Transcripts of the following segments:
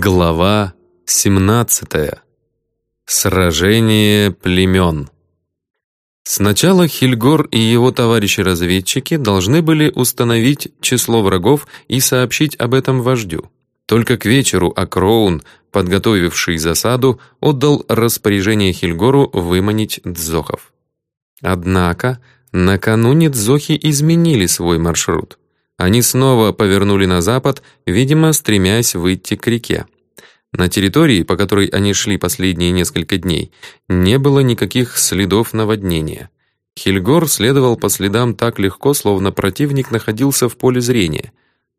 Глава 17. Сражение племен. Сначала Хильгор и его товарищи-разведчики должны были установить число врагов и сообщить об этом вождю. Только к вечеру Акроун, подготовивший засаду, отдал распоряжение Хильгору выманить дзохов. Однако накануне дзохи изменили свой маршрут. Они снова повернули на запад, видимо, стремясь выйти к реке. На территории, по которой они шли последние несколько дней, не было никаких следов наводнения. Хильгор следовал по следам так легко, словно противник находился в поле зрения,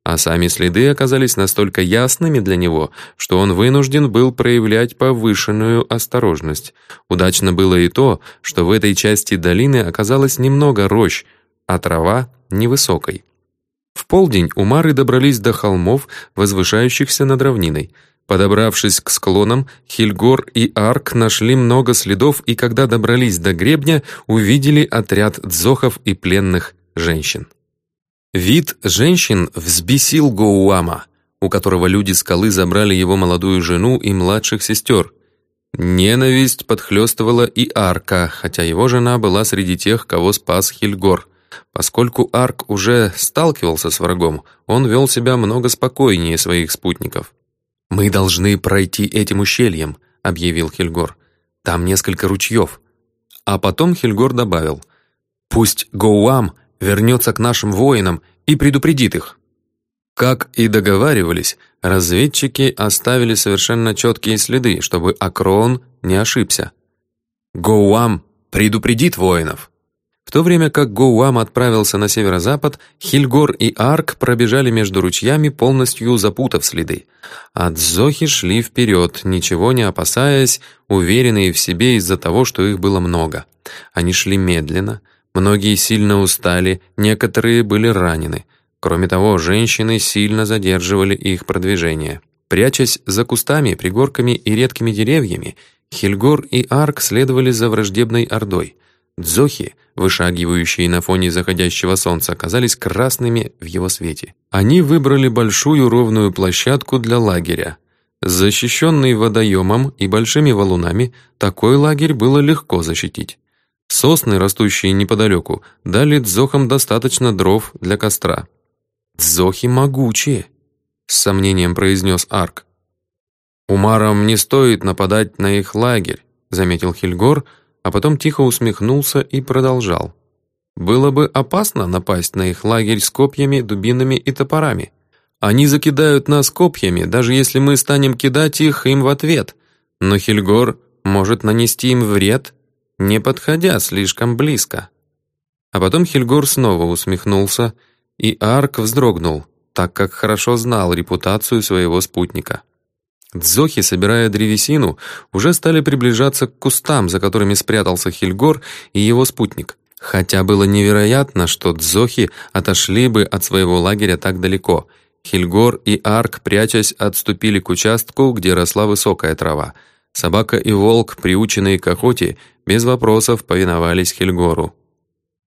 а сами следы оказались настолько ясными для него, что он вынужден был проявлять повышенную осторожность. Удачно было и то, что в этой части долины оказалось немного рощ, а трава невысокой. В полдень умары добрались до холмов, возвышающихся над равниной. Подобравшись к склонам, Хильгор и Арк нашли много следов и, когда добрались до гребня, увидели отряд дзохов и пленных женщин. Вид женщин взбесил Гоуама, у которого люди скалы забрали его молодую жену и младших сестер. Ненависть подхлестывала и Арка, хотя его жена была среди тех, кого спас Хильгор. Поскольку Арк уже сталкивался с врагом, он вел себя много спокойнее своих спутников. «Мы должны пройти этим ущельем», — объявил Хельгор. «Там несколько ручьев». А потом Хельгор добавил, «Пусть Гоуам вернется к нашим воинам и предупредит их». Как и договаривались, разведчики оставили совершенно четкие следы, чтобы Акрон не ошибся. «Гоуам предупредит воинов», в то время как Гоуам отправился на северо-запад, Хильгор и Арк пробежали между ручьями, полностью запутав следы. А Дзохи шли вперед, ничего не опасаясь, уверенные в себе из-за того, что их было много. Они шли медленно, многие сильно устали, некоторые были ранены. Кроме того, женщины сильно задерживали их продвижение. Прячась за кустами, пригорками и редкими деревьями, Хильгор и Арк следовали за враждебной ордой. Дзохи, вышагивающие на фоне заходящего солнца, казались красными в его свете. Они выбрали большую ровную площадку для лагеря. Защищенный водоемом и большими валунами, такой лагерь было легко защитить. Сосны, растущие неподалеку, дали дзохам достаточно дров для костра. «Дзохи могучие», — с сомнением произнес Арк. «Умарам не стоит нападать на их лагерь», — заметил Хильгор, — а потом тихо усмехнулся и продолжал. «Было бы опасно напасть на их лагерь с копьями, дубинами и топорами. Они закидают нас копьями, даже если мы станем кидать их им в ответ. Но Хельгор может нанести им вред, не подходя слишком близко». А потом Хельгор снова усмехнулся, и Арк вздрогнул, так как хорошо знал репутацию своего спутника. Дзохи, собирая древесину, уже стали приближаться к кустам, за которыми спрятался Хильгор и его спутник. Хотя было невероятно, что дзохи отошли бы от своего лагеря так далеко. Хильгор и Арк, прячась, отступили к участку, где росла высокая трава. Собака и волк, приученные к охоте, без вопросов повиновались Хильгору.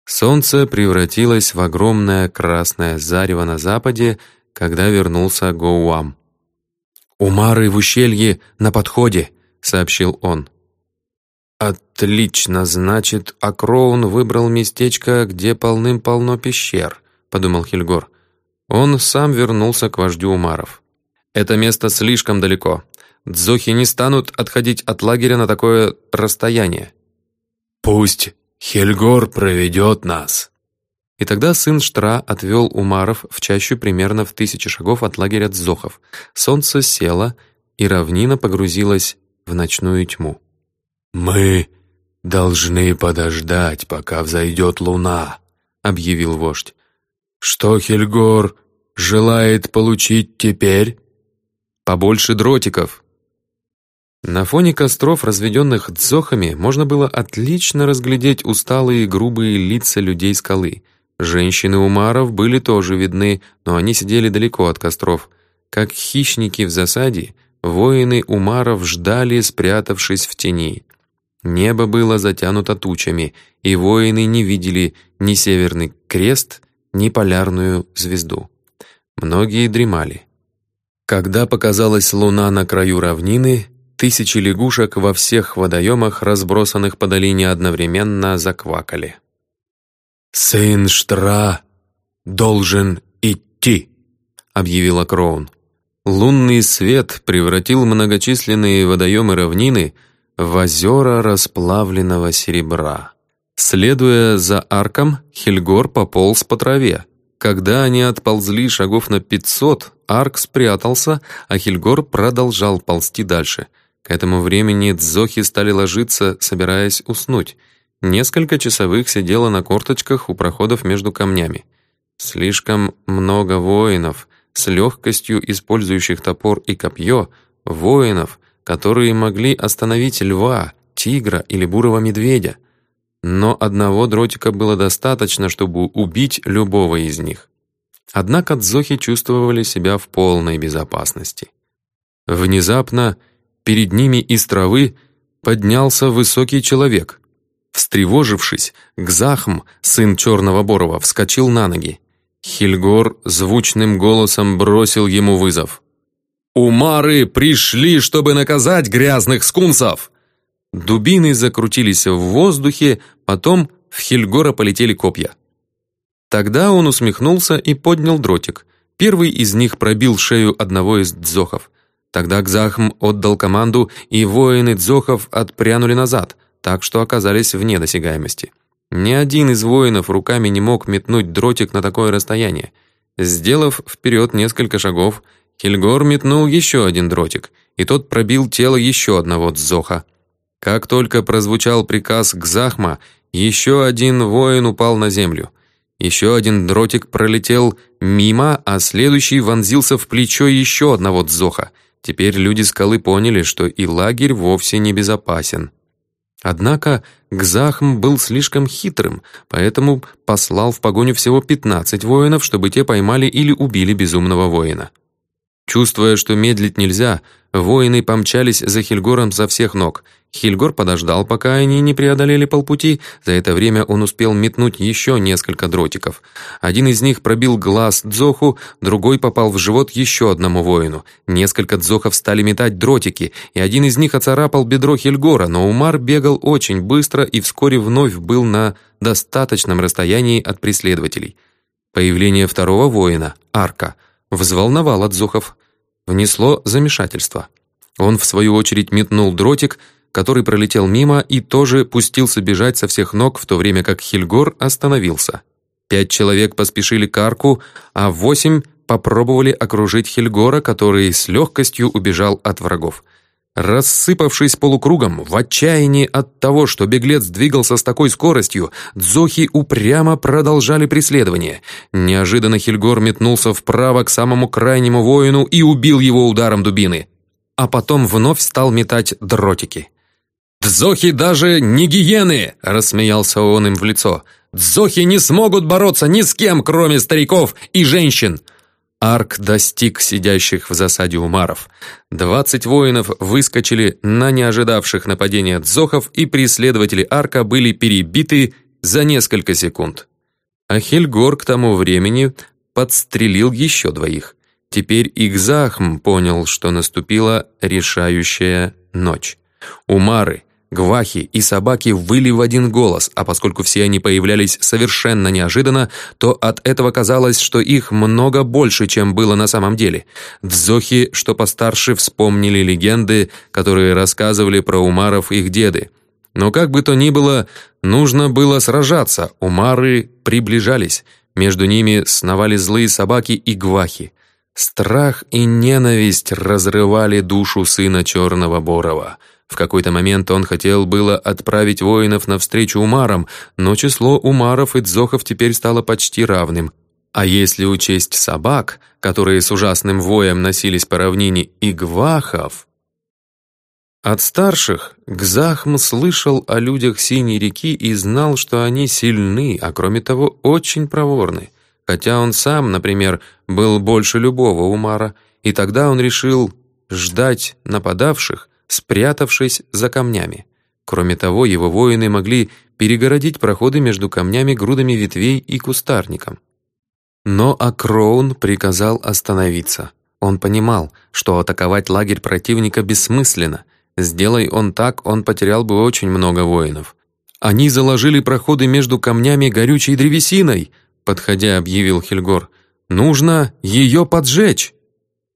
Солнце превратилось в огромное красное зарево на западе, когда вернулся Гоуам. «Умары в ущелье на подходе», — сообщил он. «Отлично, значит, Акроун выбрал местечко, где полным-полно пещер», — подумал Хильгор. Он сам вернулся к вождю Умаров. «Это место слишком далеко. Дзохи не станут отходить от лагеря на такое расстояние». «Пусть Хельгор проведет нас», и тогда сын Штра отвел Умаров в чащу примерно в тысячи шагов от лагеря Дзохов. Солнце село, и равнина погрузилась в ночную тьму. «Мы должны подождать, пока взойдет луна», — объявил вождь. «Что Хельгор желает получить теперь?» «Побольше дротиков». На фоне костров, разведенных дзохами, можно было отлично разглядеть усталые грубые лица людей скалы — Женщины Умаров были тоже видны, но они сидели далеко от костров. Как хищники в засаде, воины Умаров ждали, спрятавшись в тени. Небо было затянуто тучами, и воины не видели ни северный крест, ни полярную звезду. Многие дремали. Когда показалась луна на краю равнины, тысячи лягушек во всех водоемах, разбросанных по долине, одновременно заквакали. «Сын Штра должен идти», — объявила Кроун. Лунный свет превратил многочисленные водоемы равнины в озера расплавленного серебра. Следуя за арком, Хельгор пополз по траве. Когда они отползли шагов на пятьсот, арк спрятался, а Хельгор продолжал ползти дальше. К этому времени дзохи стали ложиться, собираясь уснуть. Несколько часовых сидело на корточках у проходов между камнями. Слишком много воинов, с легкостью использующих топор и копье, воинов, которые могли остановить льва, тигра или бурого медведя. Но одного дротика было достаточно, чтобы убить любого из них. Однако дзохи чувствовали себя в полной безопасности. Внезапно перед ними из травы поднялся высокий человек. Встревожившись, Гзахм, сын Черного Борова, вскочил на ноги. Хильгор звучным голосом бросил ему вызов. «Умары пришли, чтобы наказать грязных скунсов!» Дубины закрутились в воздухе, потом в Хильгора полетели копья. Тогда он усмехнулся и поднял дротик. Первый из них пробил шею одного из дзохов. Тогда Гзахм отдал команду, и воины дзохов отпрянули назад, так что оказались вне досягаемости. Ни один из воинов руками не мог метнуть дротик на такое расстояние. Сделав вперед несколько шагов, Хильгор метнул еще один дротик, и тот пробил тело еще одного дзоха. Как только прозвучал приказ к Захма, еще один воин упал на землю. Еще один дротик пролетел мимо, а следующий вонзился в плечо еще одного дзоха. Теперь люди скалы поняли, что и лагерь вовсе не безопасен. Однако Гзахм был слишком хитрым, поэтому послал в погоню всего 15 воинов, чтобы те поймали или убили безумного воина. Чувствуя, что медлить нельзя, воины помчались за Хильгором со всех ног. Хильгор подождал, пока они не преодолели полпути. За это время он успел метнуть еще несколько дротиков. Один из них пробил глаз Дзоху, другой попал в живот еще одному воину. Несколько Дзохов стали метать дротики, и один из них оцарапал бедро Хильгора, но Умар бегал очень быстро и вскоре вновь был на достаточном расстоянии от преследователей. Появление второго воина, Арка, взволновало Дзохов, внесло замешательство. Он, в свою очередь, метнул дротик, который пролетел мимо и тоже пустился бежать со всех ног, в то время как Хильгор остановился. Пять человек поспешили к арку, а восемь попробовали окружить Хильгора, который с легкостью убежал от врагов. Рассыпавшись полукругом, в отчаянии от того, что беглец двигался с такой скоростью, дзохи упрямо продолжали преследование. Неожиданно Хильгор метнулся вправо к самому крайнему воину и убил его ударом дубины. А потом вновь стал метать дротики. «Дзохи даже не гиены!» — рассмеялся он им в лицо. «Дзохи не смогут бороться ни с кем, кроме стариков и женщин!» Арк достиг сидящих в засаде умаров. Двадцать воинов выскочили на неожидавших нападения дзохов, и преследователи Арка были перебиты за несколько секунд. А Хельгор к тому времени подстрелил еще двоих. Теперь Игзахм понял, что наступила решающая ночь. Умары, Гвахи и собаки выли в один голос, а поскольку все они появлялись совершенно неожиданно, то от этого казалось, что их много больше, чем было на самом деле. Дзохи, что постарше, вспомнили легенды, которые рассказывали про умаров их деды. Но как бы то ни было, нужно было сражаться, умары приближались. Между ними сновали злые собаки и гвахи. Страх и ненависть разрывали душу сына Черного Борова — в какой-то момент он хотел было отправить воинов навстречу умарам, но число умаров и дзохов теперь стало почти равным. А если учесть собак, которые с ужасным воем носились по равнине, и гвахов... От старших Гзахм слышал о людях Синей реки и знал, что они сильны, а кроме того очень проворны. Хотя он сам, например, был больше любого умара, и тогда он решил ждать нападавших, спрятавшись за камнями. Кроме того, его воины могли перегородить проходы между камнями грудами ветвей и кустарником. Но Акроун приказал остановиться. Он понимал, что атаковать лагерь противника бессмысленно. Сделай он так, он потерял бы очень много воинов. «Они заложили проходы между камнями горючей древесиной», подходя, объявил Хельгор. «Нужно ее поджечь».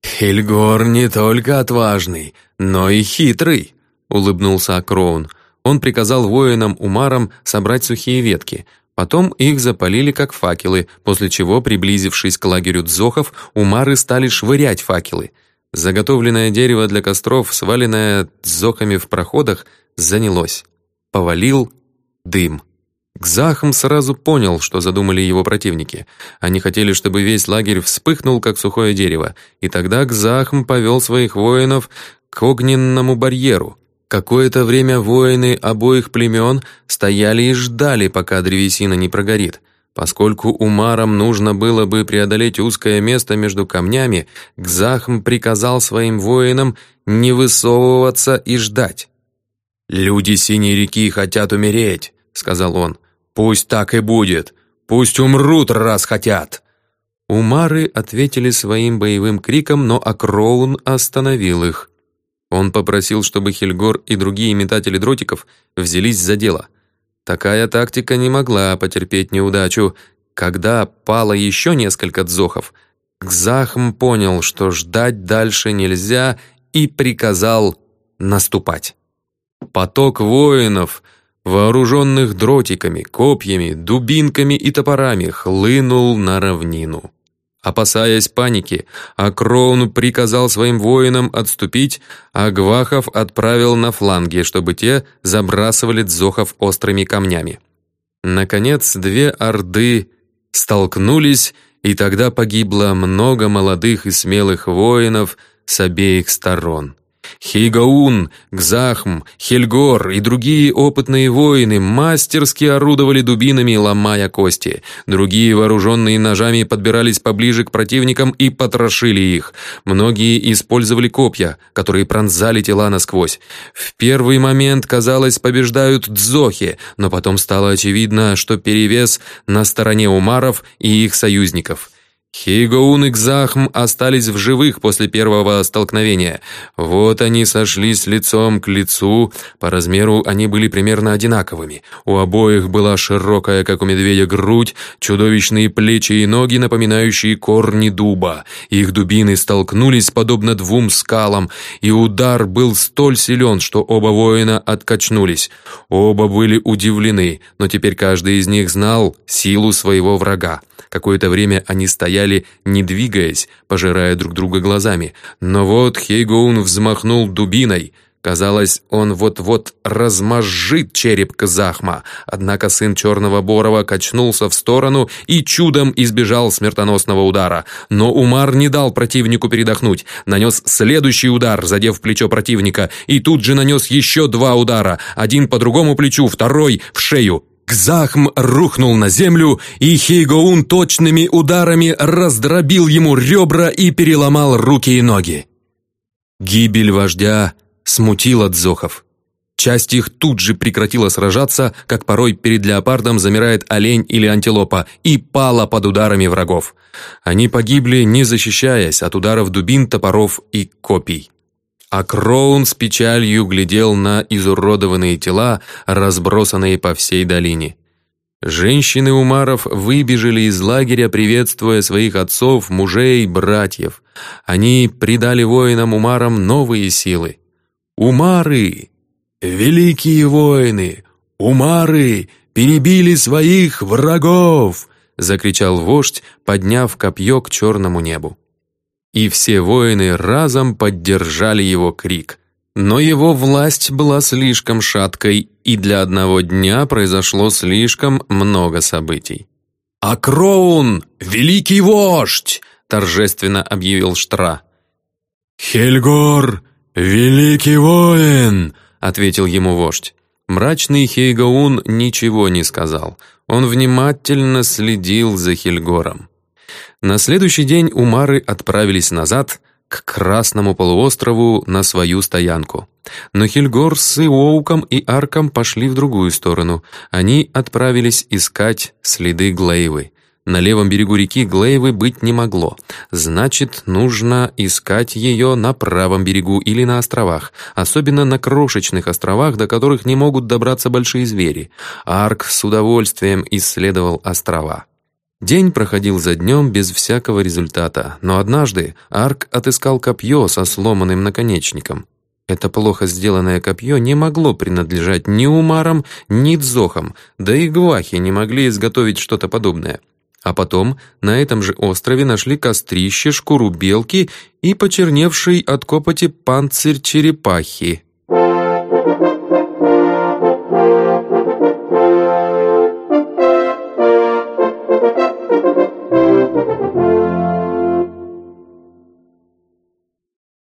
«Хельгор не только отважный, но и хитрый», улыбнулся Акроун. Он приказал воинам-умарам собрать сухие ветки. Потом их запалили как факелы, после чего, приблизившись к лагерю дзохов, умары стали швырять факелы. Заготовленное дерево для костров, сваленное дзохами в проходах, занялось. Повалил дым. Гзахм сразу понял, что задумали его противники. Они хотели, чтобы весь лагерь вспыхнул, как сухое дерево, и тогда Гзахм повел своих воинов к огненному барьеру. Какое-то время воины обоих племен стояли и ждали, пока древесина не прогорит. Поскольку умарам нужно было бы преодолеть узкое место между камнями, Гзахм приказал своим воинам не высовываться и ждать. «Люди Синей реки хотят умереть», — сказал он. «Пусть так и будет. Пусть умрут, раз хотят». Умары ответили своим боевым криком, но Акроун остановил их. Он попросил, чтобы Хельгор и другие метатели дротиков взялись за дело. Такая тактика не могла потерпеть неудачу. Когда пало еще несколько дзохов, Гзахм понял, что ждать дальше нельзя, и приказал наступать. Поток воинов, вооруженных дротиками, копьями, дубинками и топорами, хлынул на равнину. Опасаясь паники, Акроун приказал своим воинам отступить, а Гвахов отправил на фланги, чтобы те забрасывали дзохов острыми камнями. Наконец, две орды столкнулись, и тогда погибло много молодых и смелых воинов с обеих сторон. Хейгаун, Гзахм, Хельгор и другие опытные воины мастерски орудовали дубинами, ломая кости. Другие, вооруженные ножами, подбирались поближе к противникам и потрошили их. Многие использовали копья, которые пронзали тела насквозь. В первый момент, казалось, побеждают дзохи, но потом стало очевидно, что перевес на стороне умаров и их союзников. Хейгоун и Кзахм остались в живых после первого столкновения. Вот они сошлись лицом к лицу, по размеру они были примерно одинаковыми. У обоих была широкая, как у медведя, грудь, чудовищные плечи и ноги, напоминающие корни дуба. Их дубины столкнулись, подобно двум скалам, и удар был столь силен, что оба воина откачнулись. Оба были удивлены, но теперь каждый из них знал силу своего врага. Какое-то время они стояли, не двигаясь, пожирая друг друга глазами. Но вот Хейгоун взмахнул дубиной. Казалось, он вот-вот размозжит череп Казахма, однако сын Черного Борова качнулся в сторону и чудом избежал смертоносного удара. Но Умар не дал противнику передохнуть, нанес следующий удар, задев плечо противника, и тут же нанес еще два удара, один по другому плечу, второй в шею. Кзахм рухнул на землю, и Хейгоун точными ударами раздробил ему ребра и переломал руки и ноги. Гибель вождя смутила дзохов. Часть их тут же прекратила сражаться, как порой перед леопардом замирает олень или антилопа, и пала под ударами врагов. Они погибли, не защищаясь от ударов дубин, топоров и копий а Кроун с печалью глядел на изуродованные тела, разбросанные по всей долине. Женщины Умаров выбежали из лагеря, приветствуя своих отцов, мужей, братьев. Они придали воинам Умарам новые силы. «Умары! Великие воины! Умары! Перебили своих врагов!» — закричал вождь, подняв копье к черному небу и все воины разом поддержали его крик. Но его власть была слишком шаткой, и для одного дня произошло слишком много событий. «Акроун, великий вождь!» — торжественно объявил Штра. «Хельгор, великий воин!» — ответил ему вождь. Мрачный Хейгаун ничего не сказал. Он внимательно следил за Хельгором. На следующий день Умары отправились назад к Красному полуострову на свою стоянку. Но Хильгор с Иоуком и Арком пошли в другую сторону. Они отправились искать следы Глейвы. На левом берегу реки Глейвы быть не могло. Значит, нужно искать ее на правом берегу или на островах, особенно на крошечных островах, до которых не могут добраться большие звери. Арк с удовольствием исследовал острова. День проходил за днем без всякого результата, но однажды Арк отыскал копье со сломанным наконечником. Это плохо сделанное копье не могло принадлежать ни Умарам, ни Дзохам, да и Гвахи не могли изготовить что-то подобное. А потом на этом же острове нашли кострище, шкуру белки и почерневший от копоти панцирь черепахи.